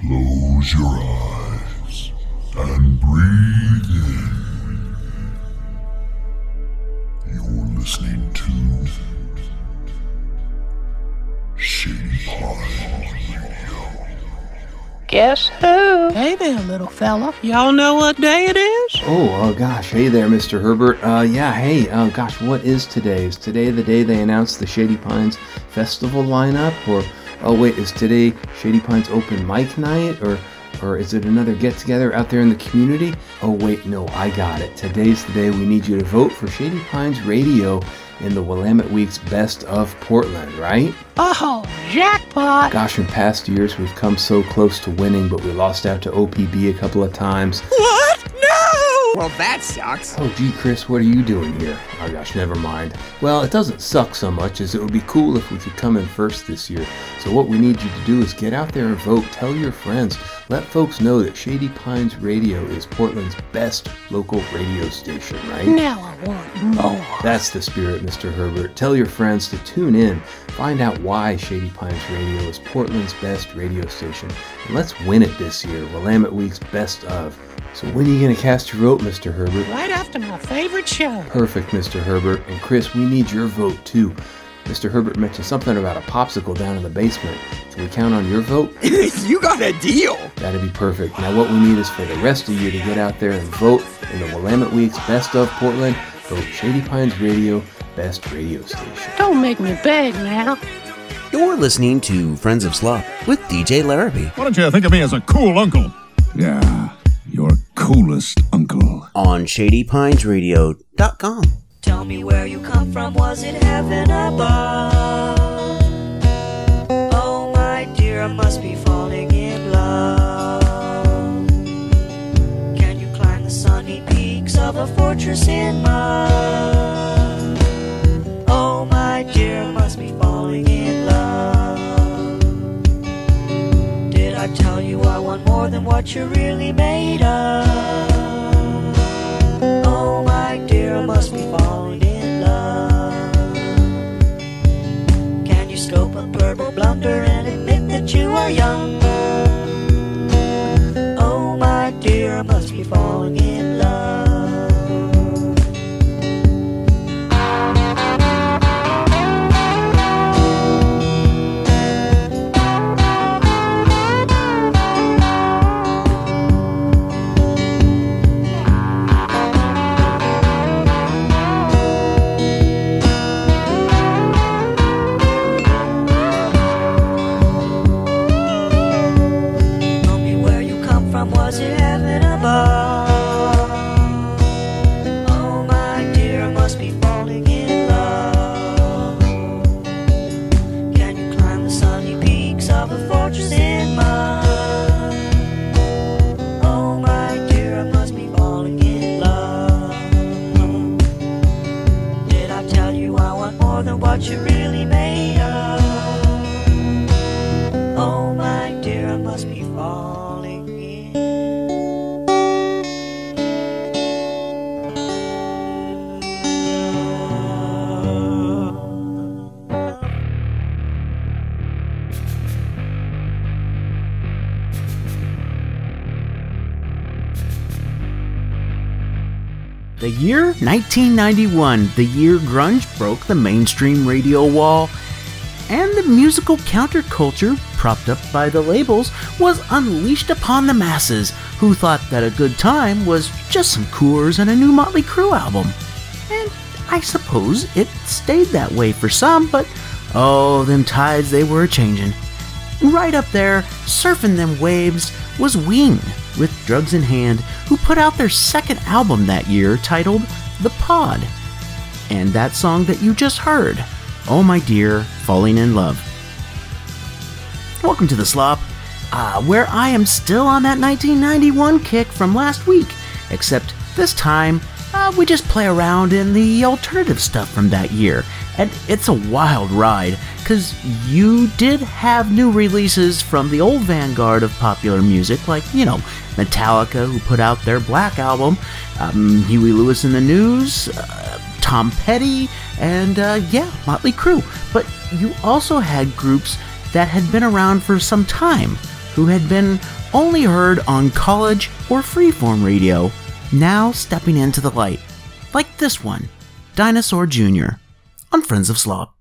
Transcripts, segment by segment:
Close your eyes and breathe in. You're listening to Shady Pines Radio. Guess who? Hey there, little fella. Y'all know what day it is? Oh, oh gosh. Hey there, Mr. Herbert. Uh, yeah, hey, oh gosh, what is today? Is today the day they announced the Shady Pines Festival lineup? Or, oh wait, is today Shady Pines open mic night? Or, or is it another get together out there in the community? Oh wait, no, I got it. Today's the day we need you to vote for Shady Pines Radio in the Willamette Week's Best of Portland, right? Oh, jackpot! Gosh, in past years we've come so close to winning, but we lost out to OPB a couple of times. What? No! Well, that sucks. Oh, gee, Chris, what are you doing here? Oh gosh, never mind. Well, it doesn't suck so much as it would be cool if we could come in first this year. So, what we need you to do is get out there and vote. Tell your friends. Let folks know that Shady Pines Radio is Portland's best local radio station, right? Now I want more. That's the spirit, Mr. Herbert. Tell your friends to tune in. Find out why Shady Pines Radio is Portland's best radio station. And let's win it this year, Willamette Week's Best of. So when are you going to cast your vote, Mr. Herbert? Right after my favorite show. Perfect, Mr. Herbert. And Chris, we need your vote too. Mr. Herbert mentioned something about a popsicle down in the basement. Can we count on your vote? you got a deal. That'd be perfect. Now, what we need is for the rest of you to get out there and vote in the Willamette Week's Best of Portland. Vote Shady Pines Radio, best radio station. Don't make me beg now. You're listening to Friends of Slop with DJ Larraby Why don't you think of me as a cool uncle? Yeah, your coolest uncle. on ShadyPinesRadio.com. Tell me where you come from, was it heaven above? Oh my dear, I must be falling in love. Can you climb the sunny peaks of a fortress in mud? Than what you're really made of? Oh my dear, I must be falling in love. Can you scope a purple blunder and admit that you are young? Oh my dear, I must be falling The year 1991, the year grunge broke the mainstream radio wall, and the musical counterculture, propped up by the labels, was unleashed upon the masses who thought that a good time was just some Coors and a new Motley Crue album. And I suppose it stayed that way for some, but oh, them tides they were changing. Right up there, surfing them waves, was Ween, with Drugs in Hand, who put out their second album that year titled The Pod. And that song that you just heard, Oh My Dear, Falling in Love. Welcome to the Slop, uh, where I am still on that 1991 kick from last week, except this time uh, we just play around in the alternative stuff from that year. And it's a wild ride, because you did have new releases from the old vanguard of popular music, like, you know, Metallica, who put out their Black album, um, Huey Lewis and the News, uh, Tom Petty, and uh, yeah, Motley Crue. But you also had groups that had been around for some time, who had been only heard on college or freeform radio, now stepping into the light, like this one, Dinosaur Jr., on Friends of Slop.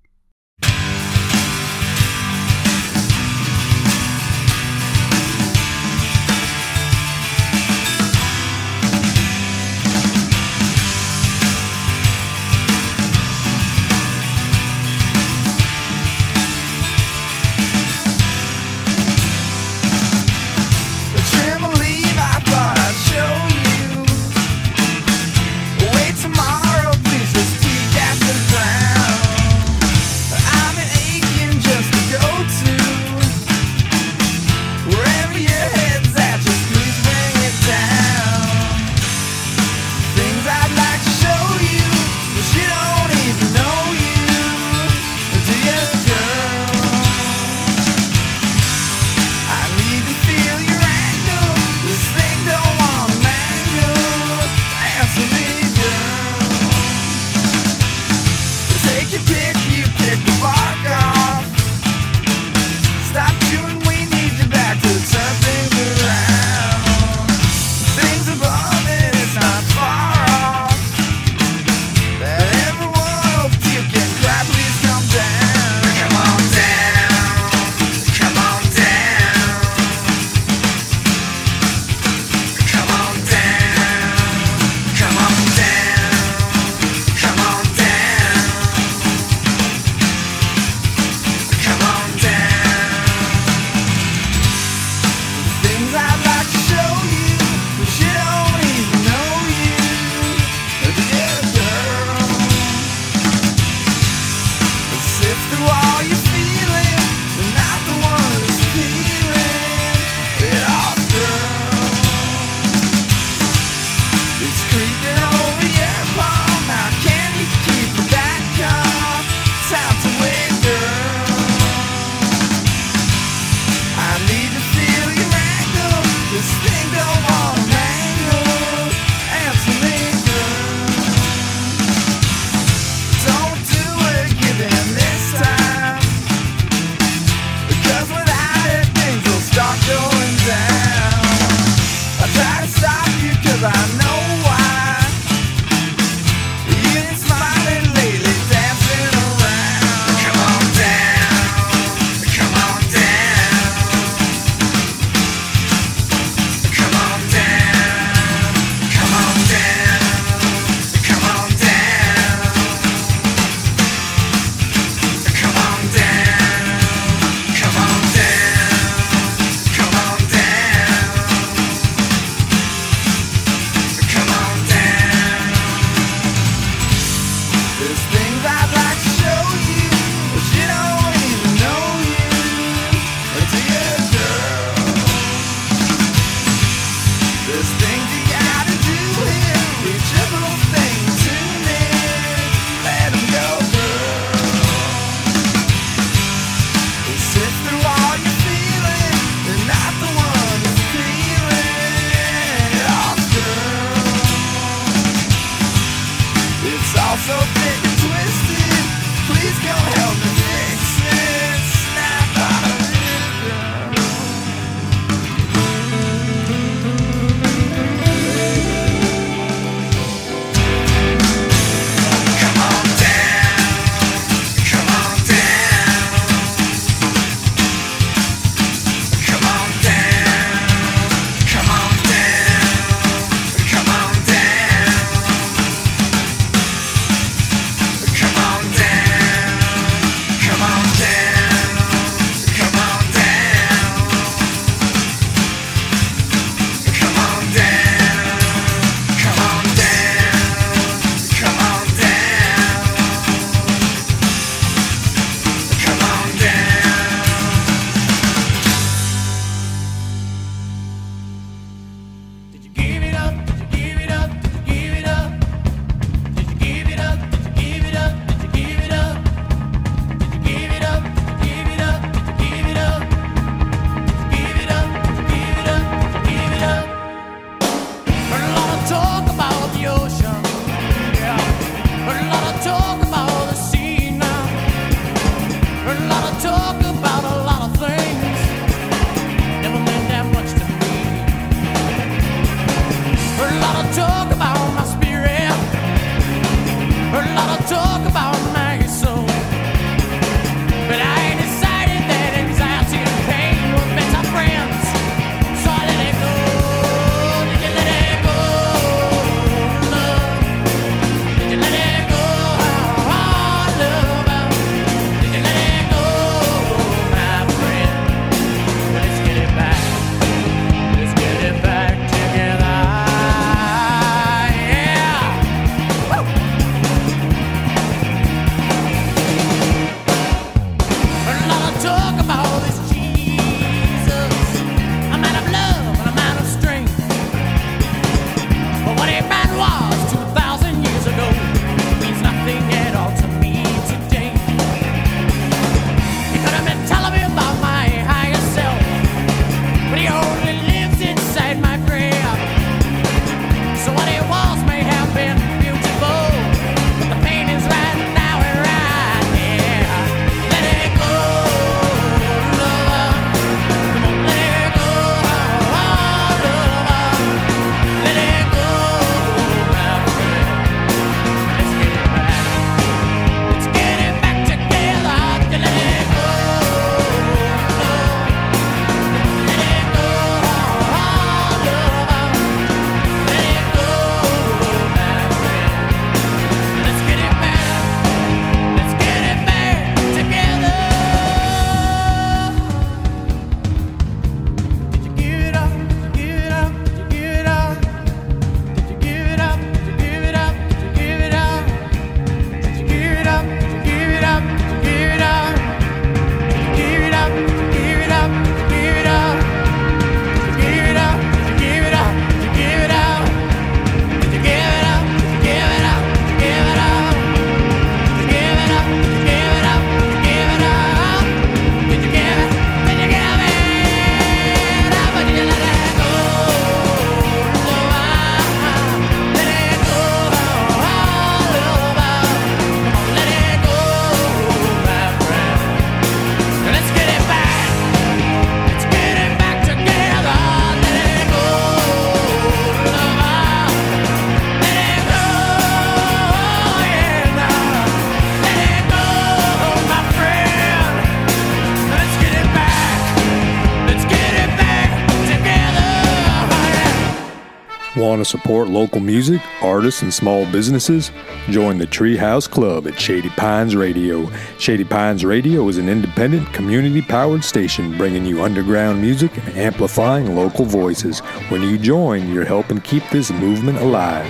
Want to support local music, artists, and small businesses? Join the Treehouse Club at Shady Pines Radio. Shady Pines Radio is an independent, community powered station bringing you underground music and amplifying local voices. When you join, you're helping keep this movement alive.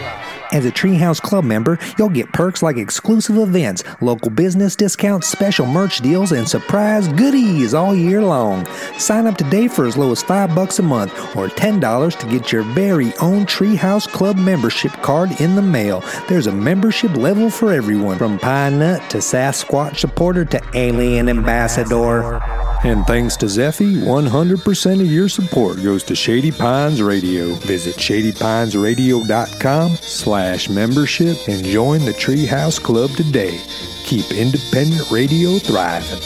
As a Treehouse Club member, you'll get perks like exclusive events, local business discounts, special merch deals, and surprise goodies all year long. Sign up today for as low as 5 bucks a month or $10 to get your very own Treehouse Club membership card in the mail. There's a membership level for everyone, from Pine Nut to Sasquatch supporter to Alien Ambassador. And thanks to Zeffy, 100% of your support goes to Shady Pines Radio. Visit shadypinesradio.com slash membership and join the Treehouse Club today. Keep independent radio thriving.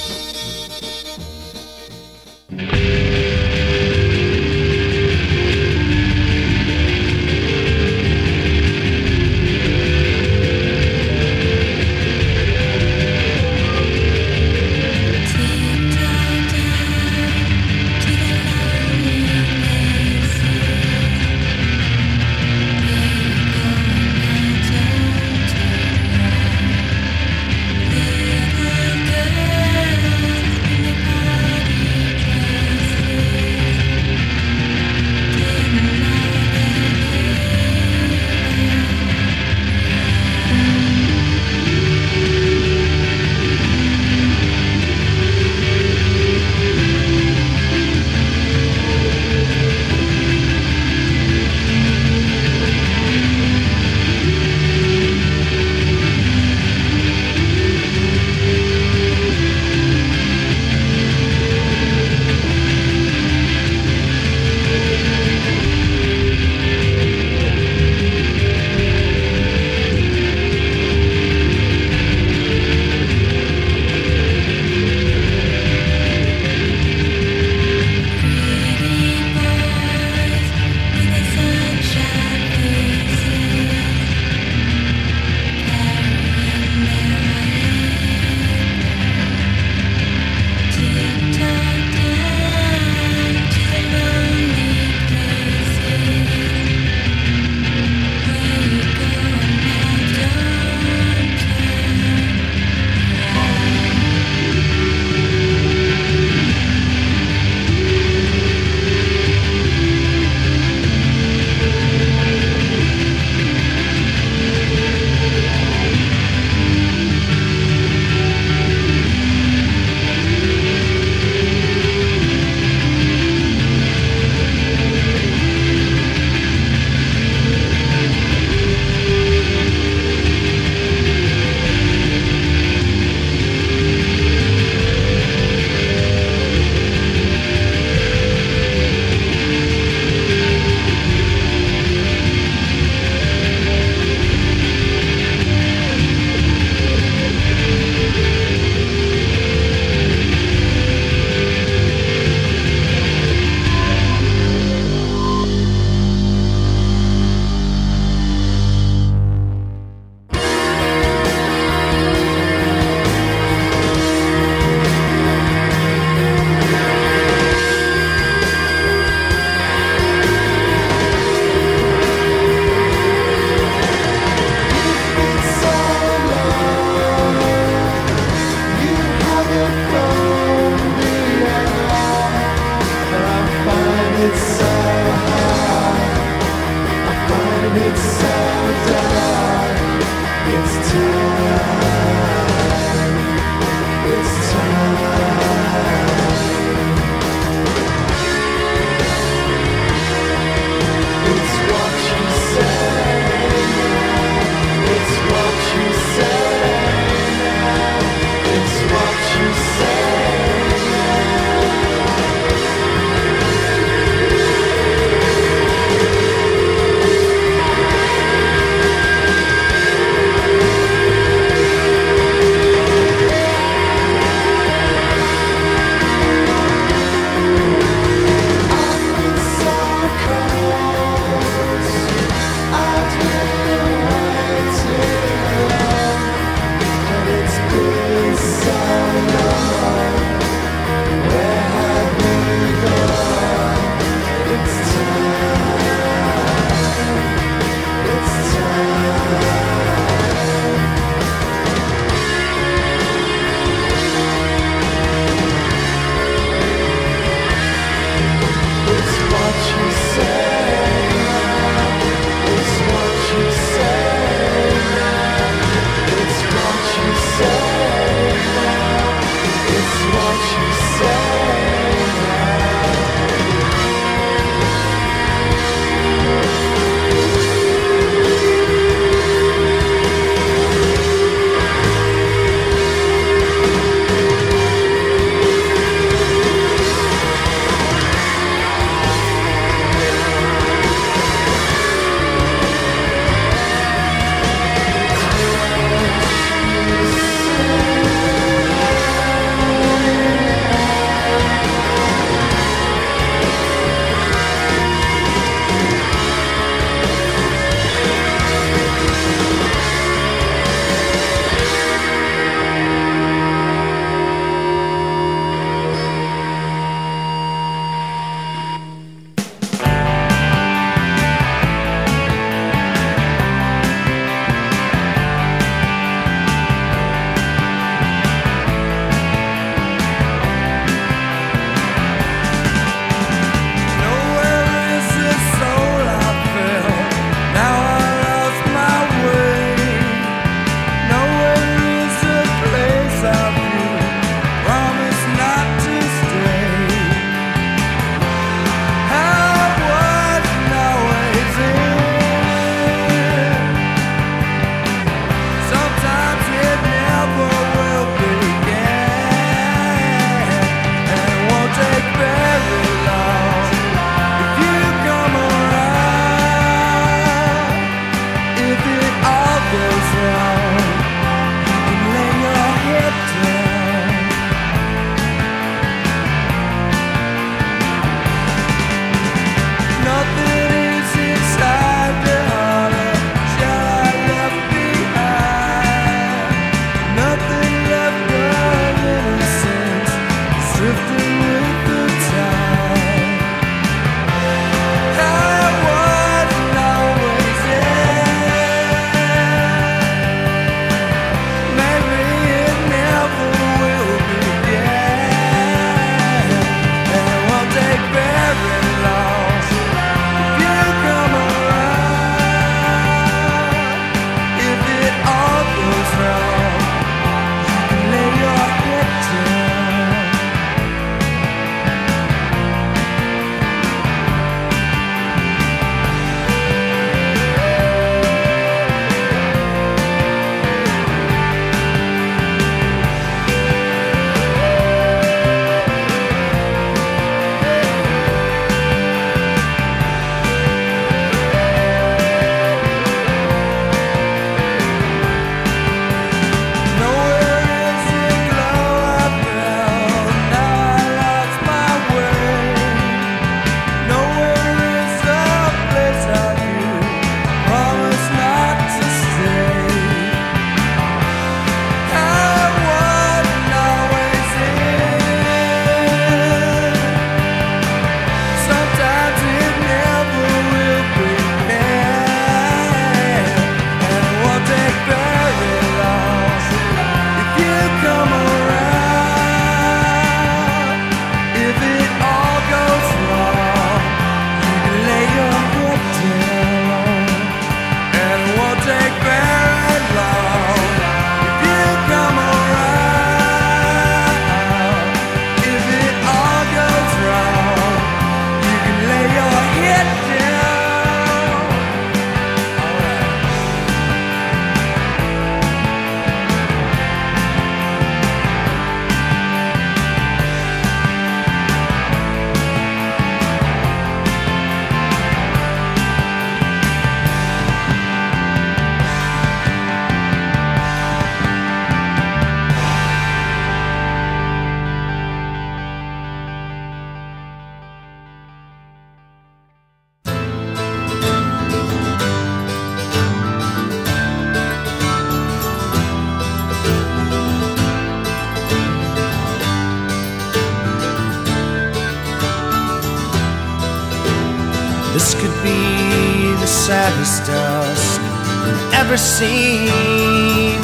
Saddest dusk you've ever seen.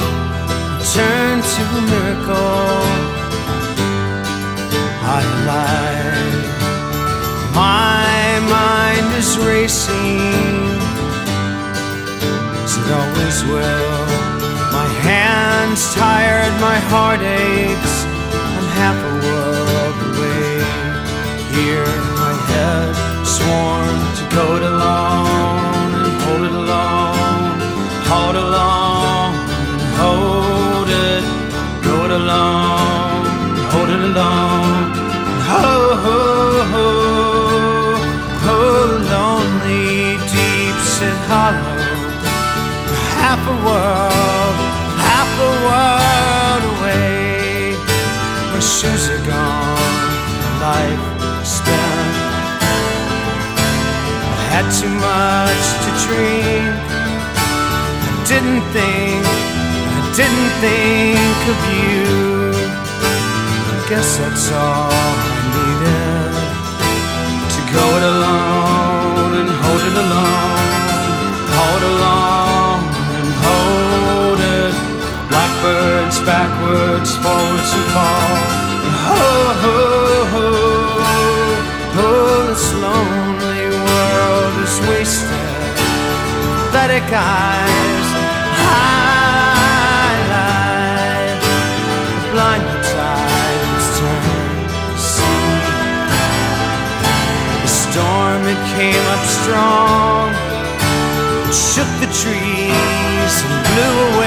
Turn to a miracle. I lied. My mind is racing. As it always will. My hands tired, my heart aches. I'm half a world away. Here, my head sworn to go it alone hollow, half a world, half a world away. My shoes are gone, life is spent. I had too much to drink. I didn't think, I didn't think of you. I guess that's all I needed to go it alone and hold it alone, hold alone and hold it. Blackbirds backwards, forwards and fall. Ho ho ho ho, this lonely world is wasted. Pathetic eyes, highlight the blind tides turn to sea. The storm it came up strong, trees and blew away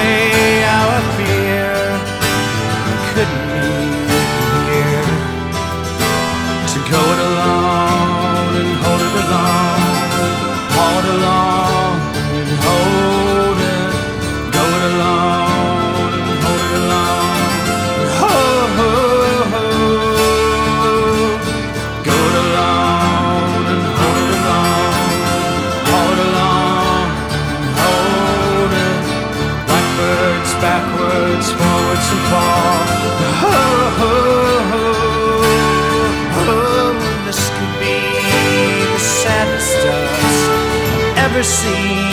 seen.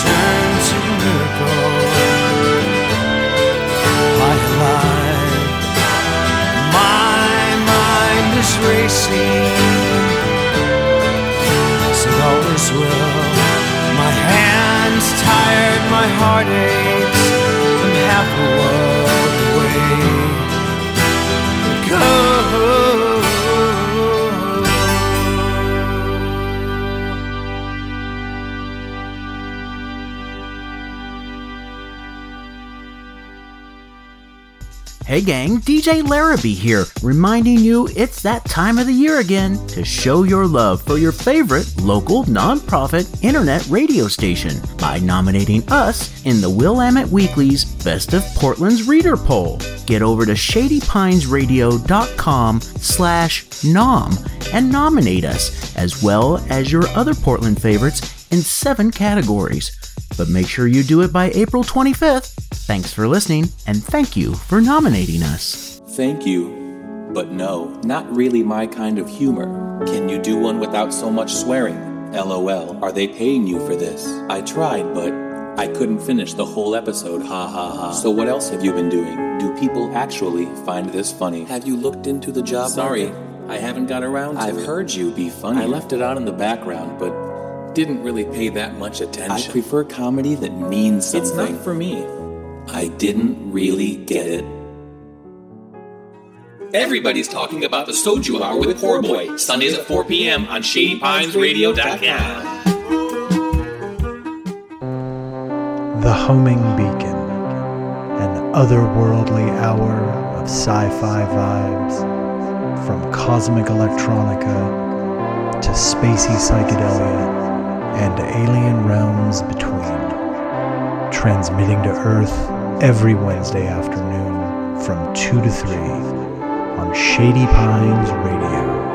Turn to miracle. My life, my mind is racing. As it always will. My hands tired, my heart aches. I'm half a Hey gang, DJ Larraby here, reminding you it's that time of the year again to show your love for your favorite local nonprofit internet radio station by nominating us in the Willamette Weekly's Best of Portland's Reader Poll. Get over to shadypinesradio.com slash nom and nominate us, as well as your other Portland favorites in seven categories. But make sure you do it by April 25th. Thanks for listening, and thank you for nominating us. Thank you. But no, not really my kind of humor. Can you do one without so much swearing? LOL. Are they paying you for this? I tried, but I couldn't finish the whole episode. Ha ha ha. So what else have you been doing? Do people actually find this funny? Have you looked into the job Sorry, I haven't got around to I've it. heard you be funny. I left it on in the background, but didn't really pay that much attention. I prefer comedy that means something. It's not for me. I didn't really get it. Everybody's talking about the Soju Hour with Poor Boy, Sundays at 4 p.m. on ShadyPinesRadio.com. The Homing Beacon, an otherworldly hour of sci fi vibes, from cosmic electronica to spacey psychedelia and alien realms between. Transmitting to Earth every Wednesday afternoon from 2 to 3 on Shady Pines Radio.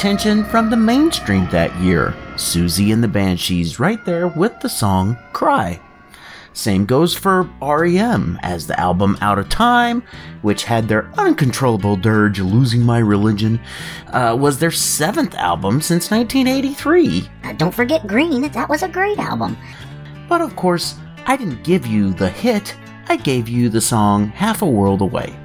Attention from the mainstream that year, Siouxsie and the Banshees, right there with the song Cry. Same goes for REM, as the album Out of Time, which had their uncontrollable dirge Losing My Religion, uh, was their seventh album since 1983. Uh, don't forget Green, that was a great album. But of course, I didn't give you the hit, I gave you the song Half a World Away.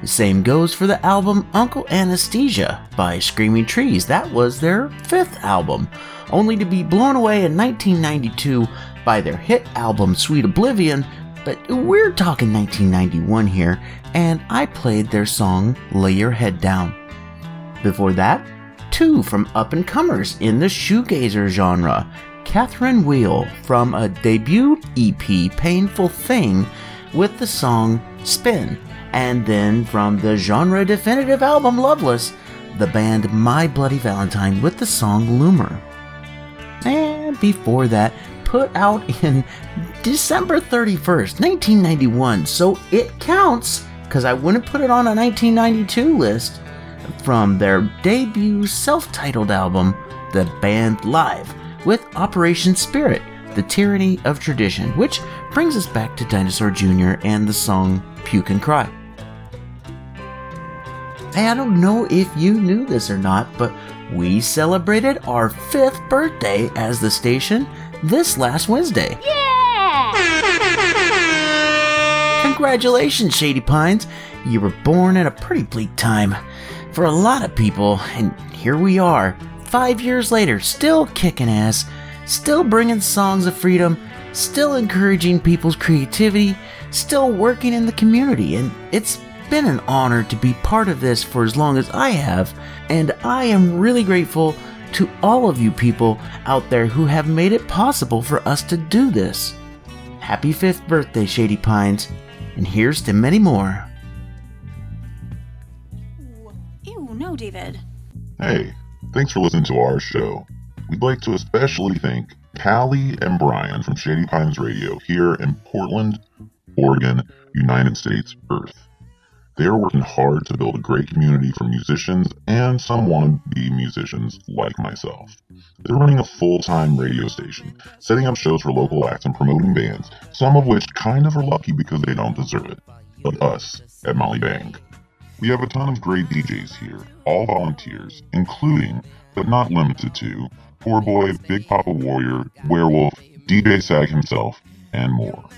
The same goes for the album Uncle Anesthesia by Screaming Trees. That was their fifth album, only to be blown away in 1992 by their hit album Sweet Oblivion. But we're talking 1991 here, and I played their song Lay Your Head Down. Before that, two from up and comers in the shoegazer genre Catherine Wheel from a debut EP, Painful Thing, with the song Spin, and then from the genre definitive album Loveless, the band My Bloody Valentine with the song Loomer. And before that, put out in December 31st, 1991, so it counts because I wouldn't put it on a 1992 list from their debut self titled album, The Band Live, with Operation Spirit, The Tyranny of Tradition, which brings us back to Dinosaur Jr. and the song Puke and Cry. Hey, I don't know if you knew this or not, but we celebrated our fifth birthday as the station this last Wednesday. Yeah! Congratulations, Shady Pines! You were born at a pretty bleak time for a lot of people, and here we are, five years later, still kicking ass, still bringing songs of freedom, still encouraging people's creativity, still working in the community, and it's been an honor to be part of this for as long as I have, and I am really grateful to all of you people out there who have made it possible for us to do this. Happy fifth birthday, Shady Pines. And here's to many more. Ew, no, David. Hey, thanks for listening to our show. We'd like to especially thank Callie and Brian from Shady Pines Radio here in Portland, Oregon, United States, Earth. They are working hard to build a great community for musicians and some want to be musicians like myself. They're running a full time radio station, setting up shows for local acts and promoting bands, some of which kind of are lucky because they don't deserve it. But us at Molly Bang. We have a ton of great DJs here, all volunteers, including, but not limited to, Poor Boy, Big Papa Warrior, Werewolf, DJ Sag himself, and more.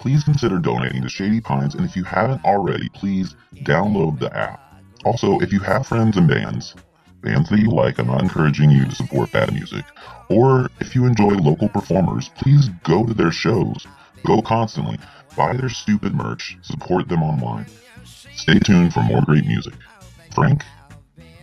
Please consider donating to Shady Pines, and if you haven't already, please download the app. Also, if you have friends in bands, bands that you like, I'm not encouraging you to support bad music, or if you enjoy local performers, please go to their shows. Go constantly. Buy their stupid merch. Support them online. Stay tuned for more great music. Frank?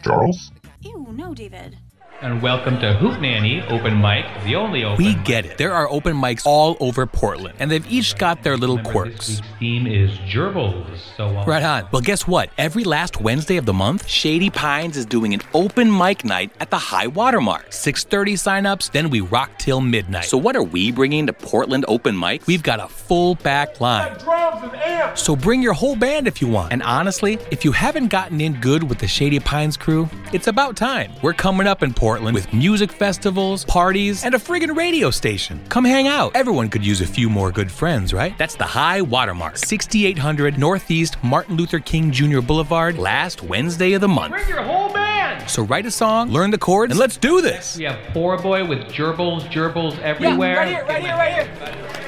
Charles? Ew, no, David. And welcome to Hoop Nanny Open Mic, the only open. We get it. There are open mics all over Portland, and they've each got their little quirks. This week's theme is gerbils. So uh, Right on. Well, guess what? Every last Wednesday of the month, Shady Pines is doing an open mic night at the High Watermark. 6:30 signups, then we rock till midnight. So what are we bringing to Portland Open Mic? We've got a full back line. drums and amps. So bring your whole band if you want. And honestly, if you haven't gotten in good with the Shady Pines crew, it's about time. We're coming up in Portland with music festivals, parties, and a friggin' radio station. Come hang out. Everyone could use a few more good friends, right? That's the High Watermark, 6800 Northeast Martin Luther King Jr. Boulevard, last Wednesday of the month. Bring your whole band. So write a song, learn the chords, and let's do this. We have Poor Boy with gerbils, gerbils everywhere. Yeah, right here, right here, right here.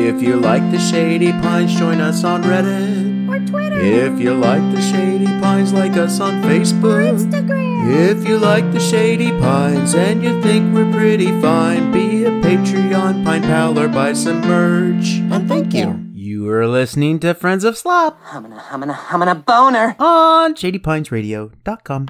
If you like the Shady Pines, join us on Reddit or Twitter. If you like the Shady Pines, like us on Facebook. Instagram. If you like the Shady Pines and you think we're pretty fine, be a Patreon Pine Pal or buy some merch. And thank you. You are listening to Friends of Slop Humming a, humming a, humming a boner. on ShadyPinesRadio.com.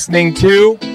listening to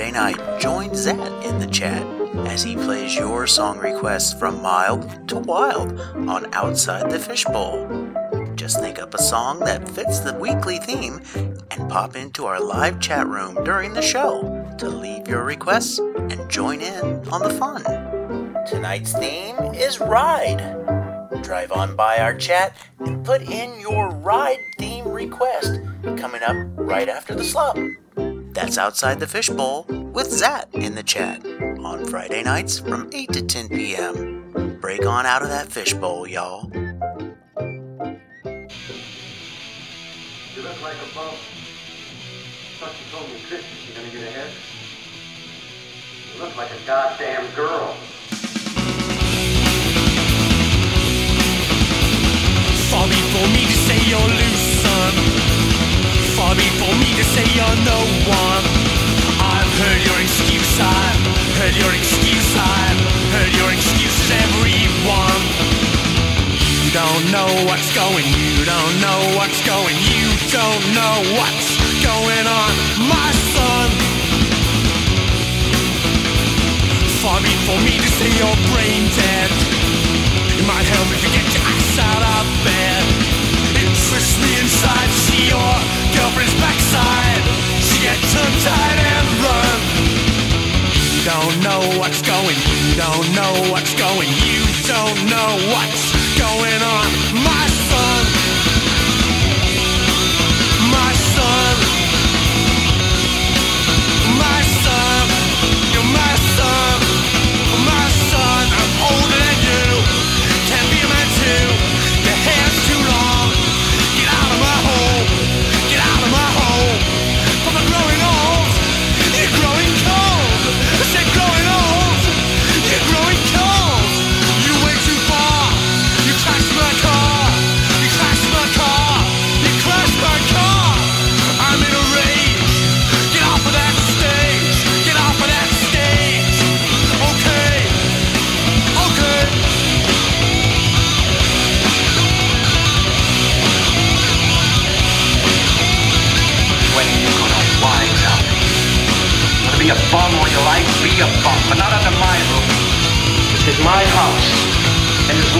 Friday night, join Zat in the chat as he plays your song requests from mild to wild on Outside the Fishbowl. Just think up a song that fits the weekly theme and pop into our live chat room during the show to leave your requests and join in on the fun. Tonight's theme is Ride. Drive on by our chat and put in your ride theme request coming up right after the slop. That's Outside the Fishbowl with Zat in the chat on Friday nights from 8 to 10 p.m. Break on out of that fishbowl, y'all. You look like a bum. Thought you told me Chris you're gonna get ahead. You look like a goddamn girl. Far before me to say you're loose, son. Far before me to say you're no one. I've heard your excuse, I've heard your excuse, I've heard your excuses, everyone. You don't know what's going, you don't know what's going, you don't know what's going on, my son. Far before me to say you're brain dead. It might help if you get your ass out of bed. Twists me inside see your girlfriend's backside. She gets tongue-tied and run. You don't know what's going, you don't know what's going, you don't know what's going on,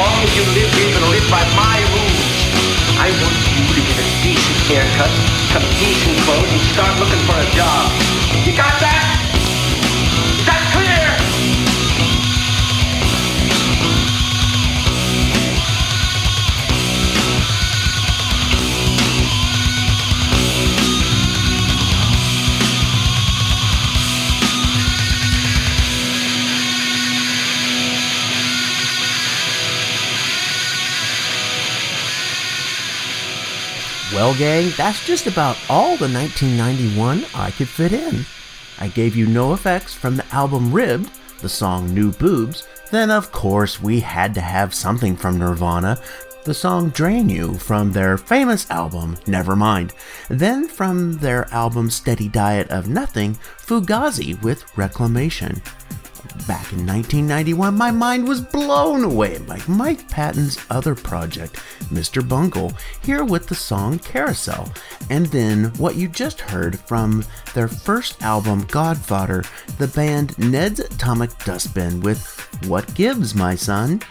long as you live you're live by my rules. I want you to get a decent haircut, some decent clothes, and start looking for a job. You got that? Well, gang, that's just about all the 1991 I could fit in. I gave you NOFX from the album Ribbed, the song New Boobs, then of course we had to have something from Nirvana, the song Drain You from their famous album Nevermind, then from their album Steady Diet of Nothing, Fugazi with Reclamation. Back in 1991, my mind was blown away by Mike Patton's other project, Mr. Bungle, here with the song Carousel, and then what you just heard from their first album, God Fodder, the band Ned's Atomic Dustbin with What Gives, My Son?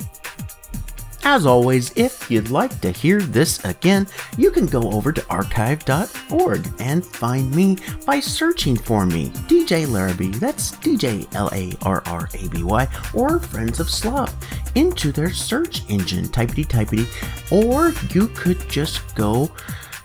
As always, if you'd like to hear this again, you can go over to archive.org and find me by searching for me, DJ Larraby, that's DJ L A R R A B Y, or Friends of Slop, into their search engine, typity typity, or you could just go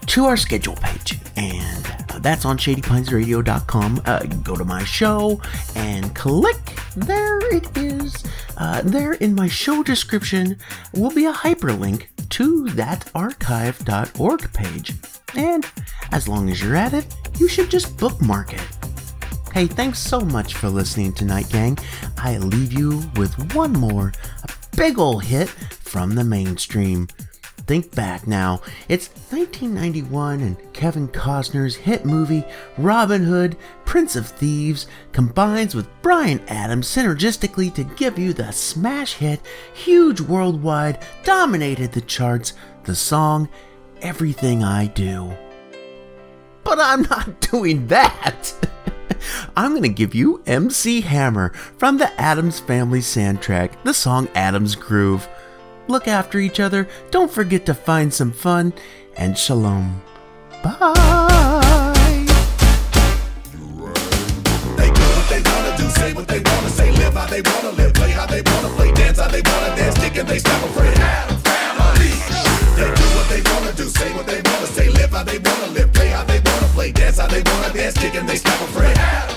to our schedule page, and that's on shadypinesradio.com. Uh, go to my show and click. There it is. Uh, there in my show description will be a hyperlink to that archive.org page. And as long as you're at it, you should just bookmark it. Hey, thanks so much for listening tonight, gang. I leave you with one more, big ol' hit from the mainstream. Think back now. It's 1991 and Kevin Costner's hit movie Robin Hood, Prince of Thieves combines with Bryan Adams synergistically to give you the smash hit, huge worldwide, dominated the charts, the song Everything I Do. But I'm not doing that! I'm going to give you MC Hammer from the Addams Family soundtrack, the song Addams Groove. Look after each other. Don't forget to find some fun. And shalom. Bye. they wanna live, play how they wanna play, dance how they wanna dance, kick and they stop a friend. They do what they wanna do, say what they wanna say, live how they wanna live, play how they wanna play, dance how they wanna dance, kick and they stop a friend.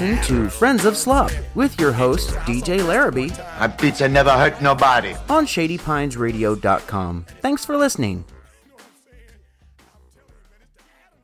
listen to Friends of Slop with your host, DJ Larraby. I pizza never hurt nobody. On ShadyPinesRadio.com. Thanks for listening.